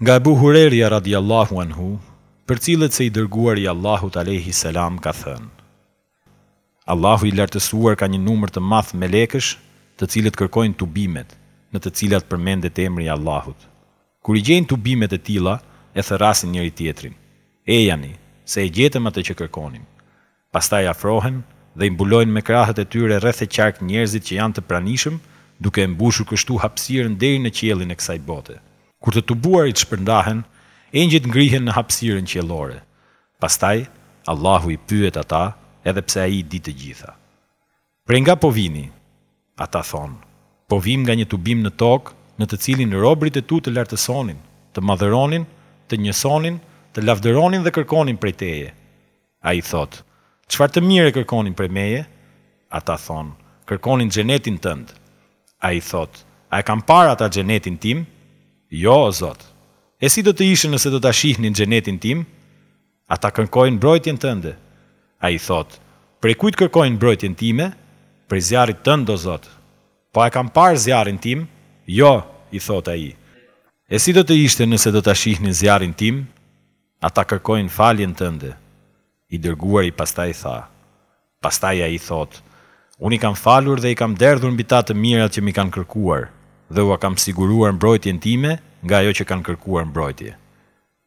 Nga Ebu Hurejrja radijallahu anhu përcillet se i Dërguari i Allahut alejhi selam ka thënë, Allahu i Lartësuar ka një numër të madh melekësh të cilët kërkojnë tubimet në të cilat përmendet emri i Allahut. Kur i gjejnë tubimet e tilla, e thërrasin njëri-tjetrin, Ejani, se e gjetëm atë që kërkonim. Pastaj afrohen dhe i mbulojnë me krahët e tyre rreth e qark njerëzit që janë të pranishëm, duke e mbushur kështu hapësirën deri në qiellin e kësaj bote. Kur të tubuarit shpërndahen, engjëjt ngrihen në hapësirën qiellore. Pastaj, Allahu i pyet ata, edhe pse Ai i di të gjitha. Prej nga po vini? Ata thonë, Po vijmë nga një tubim në tokë, në të cilin robërit e Tu të lartësonin, të madhëronin, të njësonin, të lavdëronin dhe kërkonin prej Teje. Ai thotë, Çfarë të mire kërkonin prej meje? Ata thonë, Kërkonin Xhenetin Tënd. Ai thotë, A e kanë parë ata Xhenetin tim? Jo, o Zot! E si do të ishte nëse do ta shihnin Xhenetin tim? Ata kërkojnë mbrojtjen tënde. Ai thotë, Prej kujt kërkojnë mbrojtjen time? Prej zjarrit tënd, o Zot. Po a e kanë parë zjarrin tim? Jo, i thotë ai. E si do të ishte nëse do ta shihnin zjarrin tim? Ata kërkojnë faljen tënde. I Dërguari pastaj tha, Pastaj ai thotë, Unë i kam falur dhe i kam derdhur mbi ta të mirat që m'i kanë kërkuar dhe ua kam siguruar mbrojtjen time nga ajo që kanë kërkuar mbrojtje.